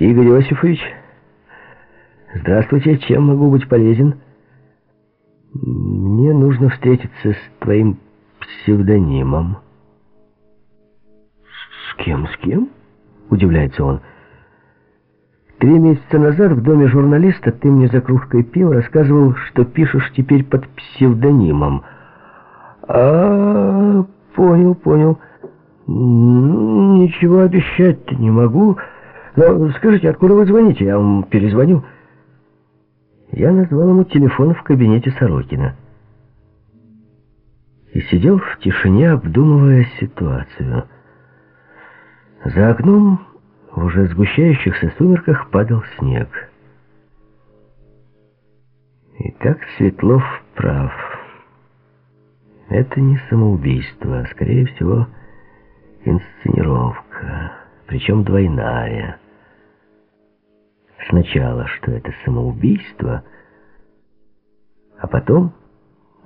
Игорь Иосифович, здравствуйте, чем могу быть полезен? Мне нужно встретиться с твоим псевдонимом. С кем, с кем? Удивляется он. Три месяца назад в доме журналиста ты мне за кружкой пива рассказывал, что пишешь теперь под псевдонимом. А, понял, понял. Ничего обещать не могу. Но скажите, откуда вы звоните? Я вам перезвоню. Я назвал ему телефон в кабинете Сорокина. И сидел в тишине, обдумывая ситуацию. За окном в уже сгущающихся сумерках падал снег. И так Светлов прав. Это не самоубийство, а, скорее всего, инсценировка, причем двойная. Сначала, что это самоубийство, а потом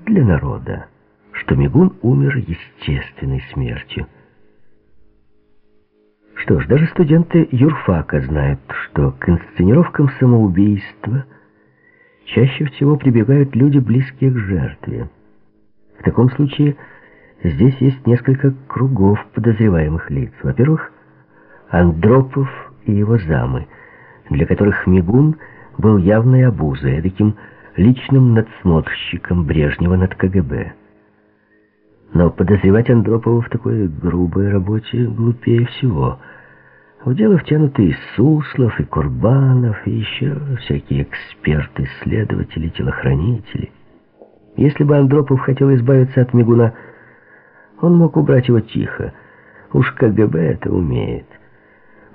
для народа, что Мигун умер естественной смертью. Что ж, даже студенты юрфака знают, что к инсценировкам самоубийства чаще всего прибегают люди, близкие к жертве. В таком случае здесь есть несколько кругов подозреваемых лиц. Во-первых, Андропов и его замы, для которых Мигун был явной обузой, таким личным надсмотрщиком Брежнева над КГБ. Но подозревать Андропова в такой грубой работе глупее всего – в дело втянуты и Суслов, и Курбанов, и еще всякие эксперты, следователи, телохранители. Если бы Андропов хотел избавиться от Мигуна, он мог убрать его тихо. Уж КГБ это умеет.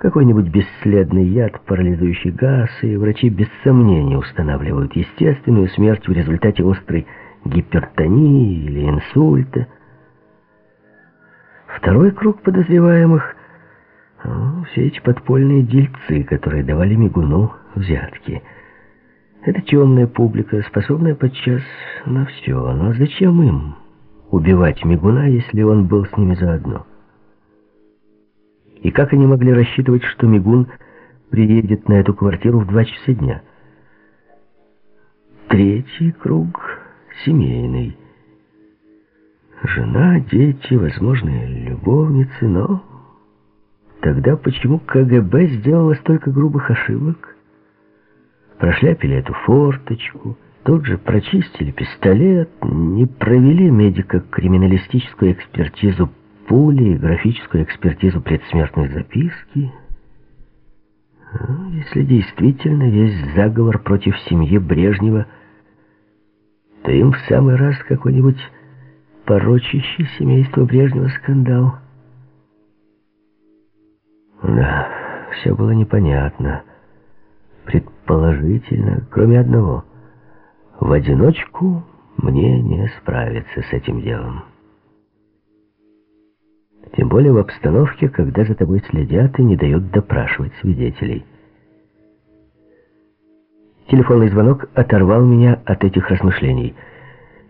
Какой-нибудь бесследный яд, парализующий газ, и врачи без сомнения устанавливают естественную смерть в результате острой гипертонии или инсульта. Второй круг подозреваемых ну, все эти подпольные дельцы, которые давали Мигуну взятки. Это темная публика, способная подчас на все. Но зачем им убивать Мигуна, если он был с ними заодно? И как они могли рассчитывать, что Мигун приедет на эту квартиру в два часа дня? Третий круг — семейный. Жена, дети, возможные любовницы, но Тогда почему КГБ сделало столько грубых ошибок? Прошляпили эту форточку, тут же прочистили пистолет, не провели медико-криминалистическую экспертизу пули графическую экспертизу предсмертной записки. Ну, если действительно есть заговор против семьи Брежнева, то им в самый раз какой-нибудь порочащий семейство Брежнева скандал — да, все было непонятно. Предположительно, кроме одного. В одиночку мне не справиться с этим делом. Тем более в обстановке, когда за тобой следят и не дают допрашивать свидетелей. Телефонный звонок оторвал меня от этих размышлений.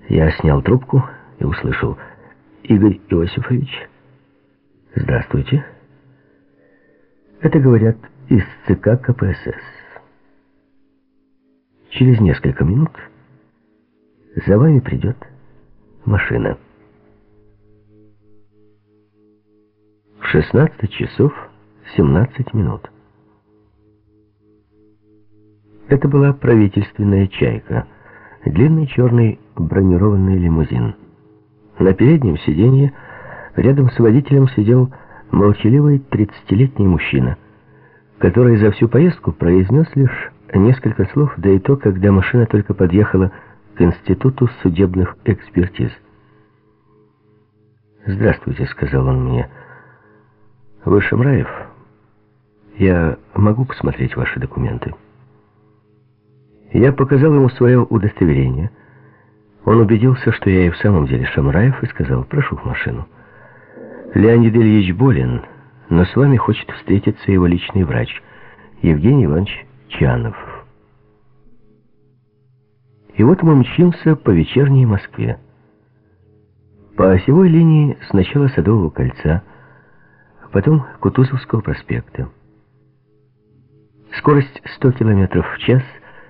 Я снял трубку и услышал. «Игорь Иосифович, здравствуйте». Это говорят из ЦК КПСС. Через несколько минут за вами придет машина. 16 часов 17 минут. Это была правительственная «Чайка», длинный черный бронированный лимузин. На переднем сиденье рядом с водителем сидел молчаливый тридцатилетний мужчина, который за всю поездку произнес лишь несколько слов, да и то, когда машина только подъехала к Институту судебных экспертиз. «Здравствуйте», — сказал он мне. «Вы Шамраев? Я могу посмотреть ваши документы?» Я показал ему свое удостоверение. Он убедился, что я и в самом деле Шамраев, и сказал, «Прошу в машину». Леонид Ильич болен, но с вами хочет встретиться его личный врач, Евгений Иванович Чанов. И вот мы мчимся по вечерней Москве. По осевой линии сначала Садового кольца, потом Кутузовского проспекта. Скорость 100 км в час –